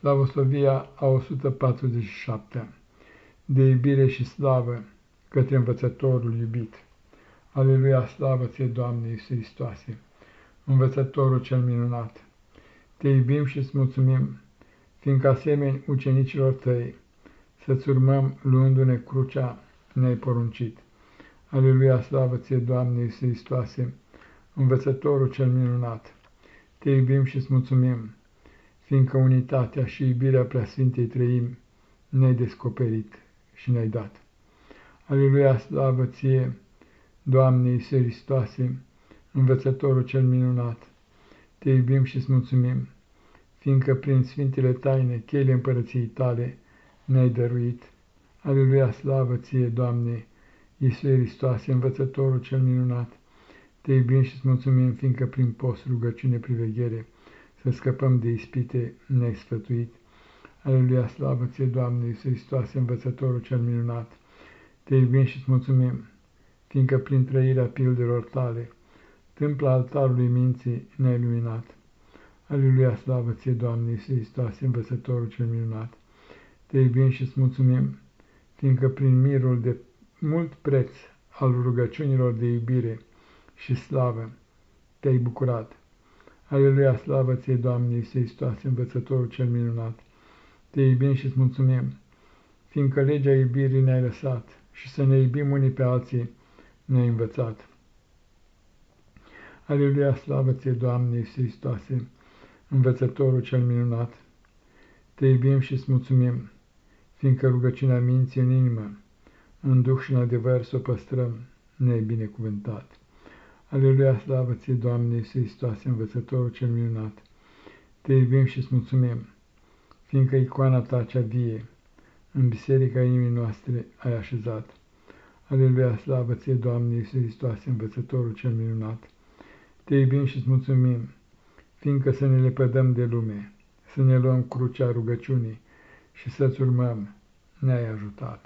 Slavosovia a 147 de iubire și slavă către învățătorul iubit. Aleluia, slavă ție, Doamne Iisus Hristoase, învățătorul cel minunat. Te iubim și îți mulțumim, fiindcă asemeni ucenicilor tăi, să-ți urmăm luându-ne crucea ne-ai poruncit. Aleluia, slavă ție, Doamne Iisus Hristoase, învățătorul cel minunat. Te iubim și îți mulțumim, fiindcă unitatea și iubirea preasfintei trăim ne-ai descoperit și ne-ai dat. Aleluia, slavă ție, Doamne Iisus Hristoase, învățătorul cel minunat, te iubim și îți mulțumim, fiindcă prin sfintele taine, cheile împărăției tale, ne-ai dăruit. Aleluia, slavă ție, Doamne, Iisus Hristoase, învățătorul cel minunat, te iubim și îți mulțumim, fiindcă prin post, rugăciune, priveghere, să scăpăm de ispite neexfătuit. Aleluia, slavă ție, Doamne, Iisus Hristoase, învățătorul cel minunat. Te iubim și îți mulțumim, fiindcă prin trăirea pildelor tale, tâmpla altarului minții ne-ai luminat. Aleluia, slavă ție, Doamne, Iisus Hristoase, învățătorul cel minunat. Te iubim și îți mulțumim, fiindcă prin mirul de mult preț al rugăciunilor de iubire și slavă te-ai bucurat. Aleluia, slavă ție, Doamne, Iisus Hristoase, învățătorul cel minunat. Te iubim și îți mulțumim, fiindcă legea iubirii ne-ai lăsat și să ne iubim unii pe alții ne-ai învățat. Aleluia, slavă ție, Doamne, Iisus Hristoase, învățătorul cel minunat. Te iubim și îți mulțumim, fiindcă rugăciunea minții în inimă, în duh și în adevăr să o păstrăm, ne-ai binecuvântat. Aleluia, slavă ție, Doamne, Iisus Hristoase, învățătorul cel minunat. Te iubim și îți mulțumim, fiindcă icoana ta cea vie, în biserica inimii noastre ai așezat. Aleluia, slavă ție, Doamne, Iisus Hristoase, învățătorul cel minunat. Te iubim și îți mulțumim, fiindcă să ne lepădăm de lume, să ne luăm crucea rugăciunii și să-ți urmăm, ne-ai ajutat.